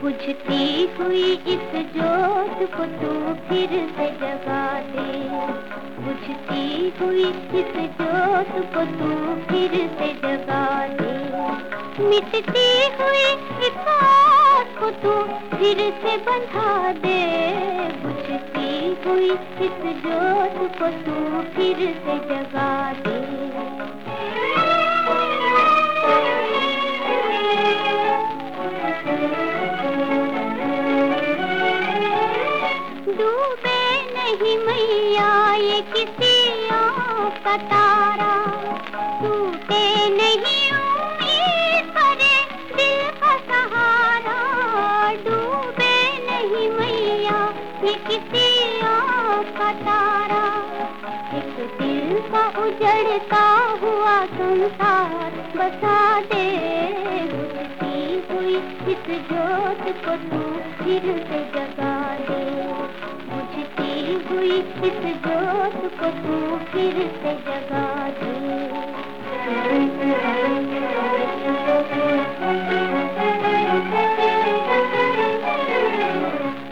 बुझती हुई इस जोत को तू फिर से जगा दे। बुझती हुई इस जोत को तू फिर से जगा दे। मिटती हुई इस आस को तू फिर से बंधा दे। बुझती हुई इस जोत को तू फिर से जगा दे। डूबे नहीं मैया, ये किसी का तारा। टूटे नहीं उम्मीद करे दिल का सहारा। डूबे नहीं मैया, ये किसी का तारा। एक दिल का उजड़ता हुआ संसार, बसा दे हुई इस जोत को तू फिर से जगा। इस जोत को तू फिर से जगा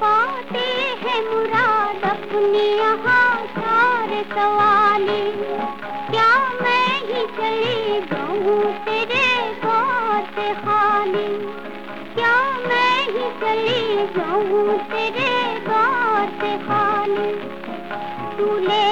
पाते हैं मुराद अपनी यहाँ सारे सवाली। क्या मैं ही चली जाऊँ तेरे बात खाली क्या मैं ही चली जाऊँ तेरे तूने